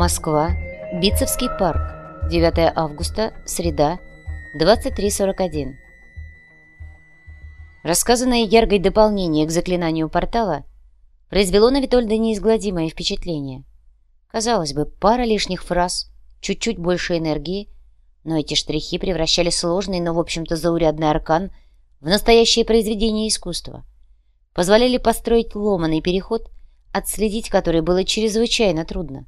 Москва. Битцевский парк. 9 августа. Среда. 23.41. Рассказанное Яргой дополнение к заклинанию портала произвело на Витольда неизгладимое впечатление. Казалось бы, пара лишних фраз, чуть-чуть больше энергии, но эти штрихи превращали сложный, но, в общем-то, заурядный аркан в настоящее произведение искусства. Позволяли построить ломаный переход, отследить который было чрезвычайно трудно.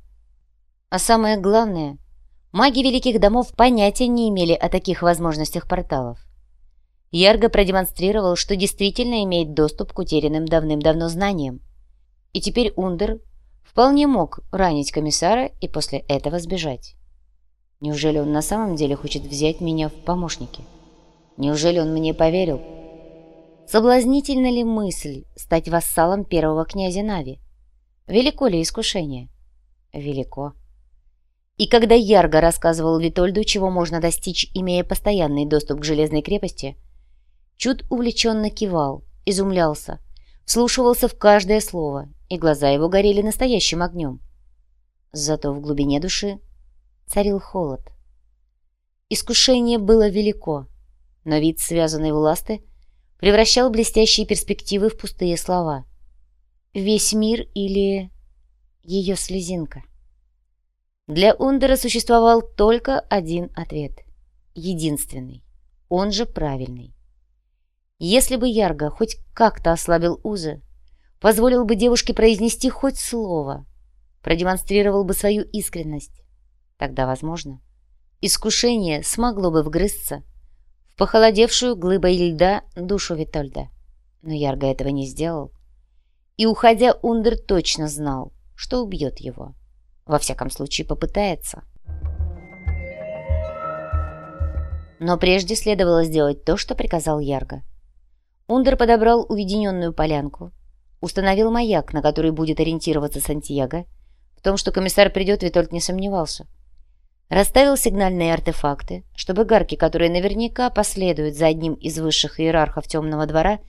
А самое главное, маги великих домов понятия не имели о таких возможностях порталов. Ярго продемонстрировал, что действительно имеет доступ к утерянным давным-давно знаниям. И теперь Ундер вполне мог ранить комиссара и после этого сбежать. Неужели он на самом деле хочет взять меня в помощники? Неужели он мне поверил? Соблазнительна ли мысль стать вассалом первого князя Нави? Велико ли искушение? Велико. И когда Ярго рассказывал Витольду, чего можно достичь, имея постоянный доступ к Железной крепости, Чуд увлеченно кивал, изумлялся, вслушивался в каждое слово, и глаза его горели настоящим огнем. Зато в глубине души царил холод. Искушение было велико, но вид связанной власты превращал блестящие перспективы в пустые слова. Весь мир или ее слезинка. Для Ундера существовал только один ответ. Единственный. Он же правильный. Если бы Ярго хоть как-то ослабил узы, позволил бы девушке произнести хоть слово, продемонстрировал бы свою искренность, тогда, возможно, искушение смогло бы вгрызться в похолодевшую глыбой льда душу Витольда. Но Ярго этого не сделал. И, уходя, Ундер точно знал, что убьет его. Во всяком случае, попытается. Но прежде следовало сделать то, что приказал Ярго. Ундер подобрал уединенную полянку, установил маяк, на который будет ориентироваться Сантьяго. В том, что комиссар придет, Витольд не сомневался. Расставил сигнальные артефакты, чтобы гарки, которые наверняка последуют за одним из высших иерархов темного двора,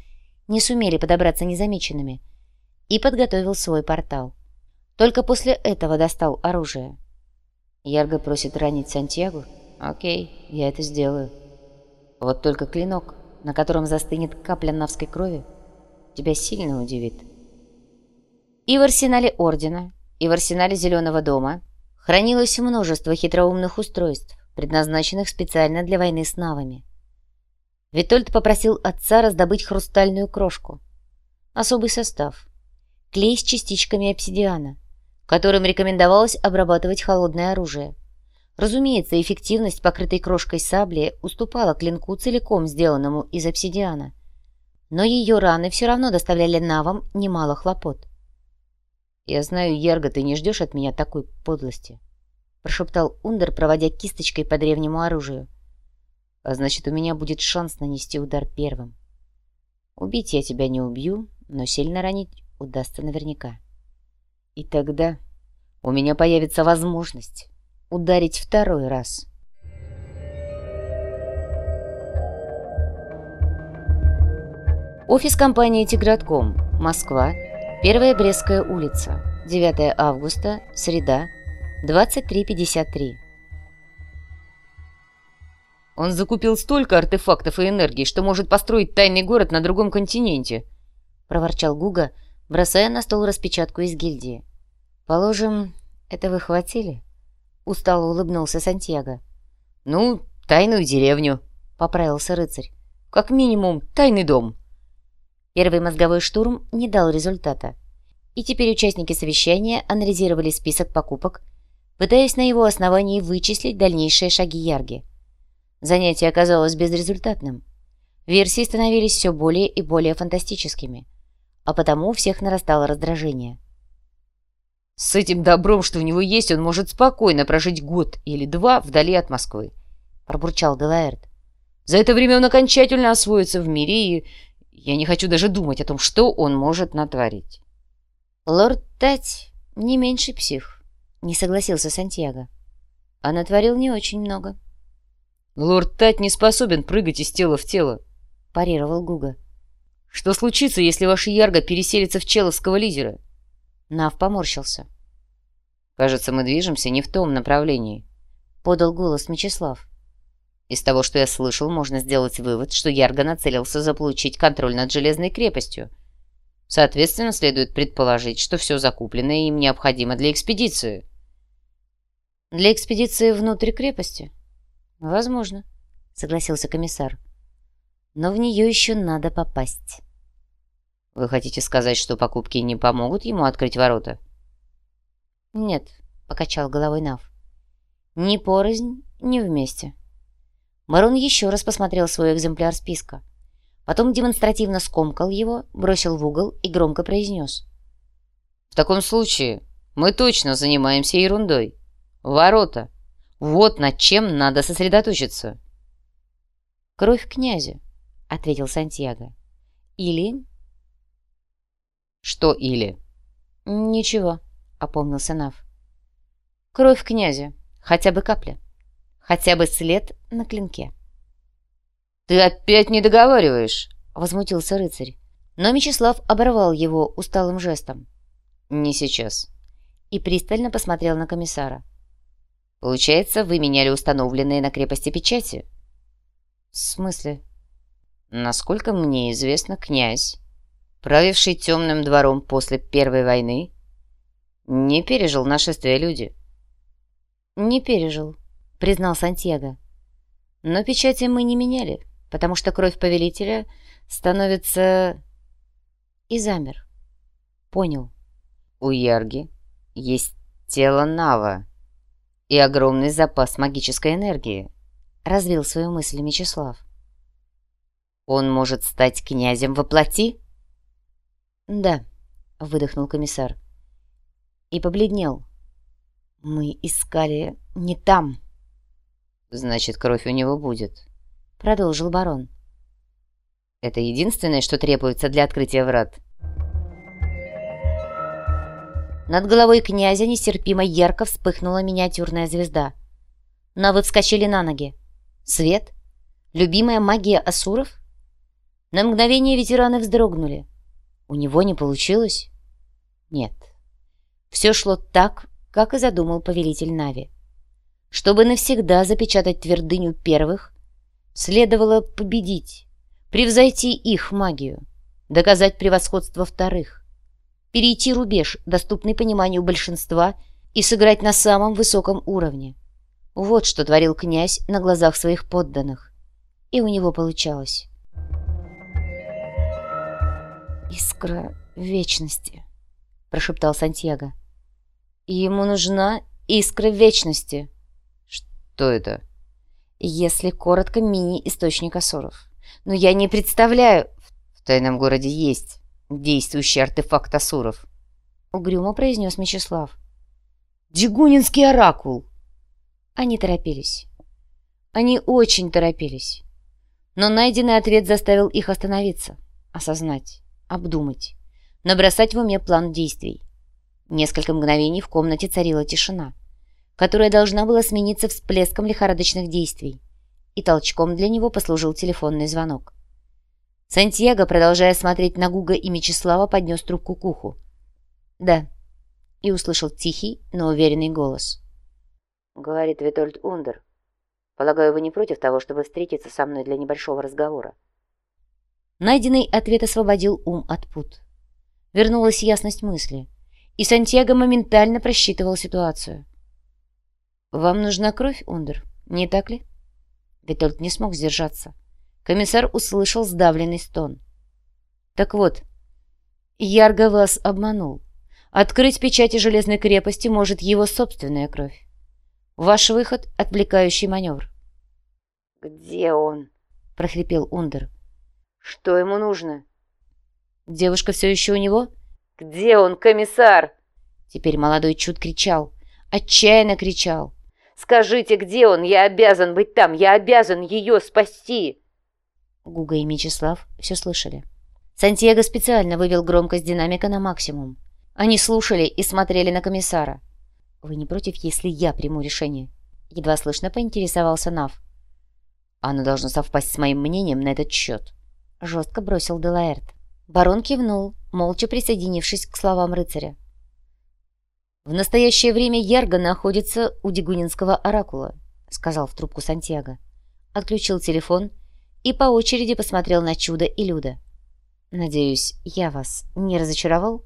не сумели подобраться незамеченными, и подготовил свой портал. Только после этого достал оружие. Ярго просит ранить Сантьяго? Окей, я это сделаю. Вот только клинок на котором застынет капля навской крови, тебя сильно удивит. И в арсенале Ордена, и в арсенале Зеленого дома хранилось множество хитроумных устройств, предназначенных специально для войны с навами. Витольд попросил отца раздобыть хрустальную крошку. Особый состав. Клей с частичками обсидиана, которым рекомендовалось обрабатывать холодное оружие – Разумеется, эффективность покрытой крошкой сабли уступала клинку целиком сделанному из обсидиана. Но ее раны все равно доставляли навам немало хлопот. «Я знаю, Ерга, ты не ждешь от меня такой подлости», — прошептал Ундер, проводя кисточкой по древнему оружию. «А значит, у меня будет шанс нанести удар первым. Убить я тебя не убью, но сильно ранить удастся наверняка. И тогда у меня появится возможность ударить второй раз. Офис компании «Тигратком», Москва, 1 Брестская улица, 9 августа, среда, 23.53. Он закупил столько артефактов и энергии, что может построить тайный город на другом континенте, проворчал Гуга, бросая на стол распечатку из гильдии. Положим, это вы хватили? — устало улыбнулся Сантьяго. «Ну, тайную деревню», — поправился рыцарь. «Как минимум, тайный дом». Первый мозговой штурм не дал результата. И теперь участники совещания анализировали список покупок, пытаясь на его основании вычислить дальнейшие шаги Ярги. Занятие оказалось безрезультатным. Версии становились все более и более фантастическими, а потому у всех нарастало раздражение. С этим добром, что у него есть, он может спокойно прожить год или два вдали от Москвы, — пробурчал Делаэрт. За это время он окончательно освоится в мире, и я не хочу даже думать о том, что он может натворить. Лорд Тать не меньший псих, — не согласился Сантьяго. А натворил не очень много. Лорд Тать не способен прыгать из тела в тело, — парировал Гуга. Что случится, если ваша Ярга переселится в человского лидера? — Нав поморщился. Кажется, мы движемся не в том направлении», — подал голос Мечислав. «Из того, что я слышал, можно сделать вывод, что Ярго нацелился заполучить контроль над Железной крепостью. Соответственно, следует предположить, что все закупленное им необходимо для экспедиции». «Для экспедиции внутрь крепости?» «Возможно», — согласился комиссар. «Но в нее еще надо попасть». «Вы хотите сказать, что покупки не помогут ему открыть ворота?» «Нет», — покачал головой Нав. «Ни порознь, ни вместе». Барон еще раз посмотрел свой экземпляр списка. Потом демонстративно скомкал его, бросил в угол и громко произнес. «В таком случае мы точно занимаемся ерундой. Ворота. Вот над чем надо сосредоточиться». «Кровь князя», — ответил Сантьяго. «Или...» «Что или?» «Ничего», опомнился Нав. «Кровь князя. Хотя бы капля. Хотя бы след на клинке». «Ты опять не договариваешь!» — возмутился рыцарь. Но Мечислав оборвал его усталым жестом. «Не сейчас». И пристально посмотрел на комиссара. «Получается, вы меняли установленные на крепости печати?» «В смысле?» «Насколько мне известно, князь, правивший темным двором после Первой войны, не пережил нашествие люди. Не пережил, признал Сантьяго. Но печати мы не меняли, потому что кровь повелителя становится... И замер. Понял. У Ярги есть тело Нава и огромный запас магической энергии, развил свою мысль Мечислав. Он может стать князем во плоти? Да, выдохнул комиссар и побледнел. «Мы искали не там». «Значит, кровь у него будет», — продолжил барон. «Это единственное, что требуется для открытия врат». Над головой князя нестерпимо ярко вспыхнула миниатюрная звезда. Навы вскочили на ноги. Свет? Любимая магия асуров? На мгновение ветераны вздрогнули. У него не получилось? Нет. Все шло так, как и задумал повелитель Нави. Чтобы навсегда запечатать твердыню первых, следовало победить, превзойти их магию, доказать превосходство вторых, перейти рубеж, доступный пониманию большинства, и сыграть на самом высоком уровне. Вот что творил князь на глазах своих подданных. И у него получалось. «Искра вечности», — прошептал Сантьяго. Ему нужна искра вечности. Что это? Если коротко, мини-источник Асуров. Но я не представляю... В тайном городе есть действующий артефакт Асуров. Угрюмо произнес Мечислав. Дегунинский оракул. Они торопились. Они очень торопились. Но найденный ответ заставил их остановиться, осознать, обдумать, набросать в уме план действий. Несколько мгновений в комнате царила тишина, которая должна была смениться всплеском лихорадочных действий, и толчком для него послужил телефонный звонок. Сантьяго, продолжая смотреть на Гуга и Мечислава, поднес трубку к уху. «Да», и услышал тихий, но уверенный голос. «Говорит Витольд Ундер. Полагаю, вы не против того, чтобы встретиться со мной для небольшого разговора?» Найденный ответ освободил ум от пут. Вернулась ясность мысли и Сантьяго моментально просчитывал ситуацию. «Вам нужна кровь, Ундер, не так ли?» Витольд не смог сдержаться. Комиссар услышал сдавленный стон. «Так вот, Ярго вас обманул. Открыть печати Железной крепости может его собственная кровь. Ваш выход — отвлекающий маневр». «Где он?» — прохрипел Ундер. «Что ему нужно?» «Девушка все еще у него?» «Где он, комиссар?» Теперь молодой чуд кричал, отчаянно кричал. «Скажите, где он? Я обязан быть там! Я обязан ее спасти!» Гуга и Мечислав все слышали. Сантьяго специально вывел громкость динамика на максимум. Они слушали и смотрели на комиссара. «Вы не против, если я приму решение?» Едва слышно поинтересовался Нав. «Оно должно совпасть с моим мнением на этот счет», — жестко бросил Делаэрт. Барон кивнул, молча присоединившись к словам рыцаря. «В настоящее время Ярго находится у Дегунинского оракула», — сказал в трубку Сантьяго. Отключил телефон и по очереди посмотрел на Чудо и Люда. «Надеюсь, я вас не разочаровал?»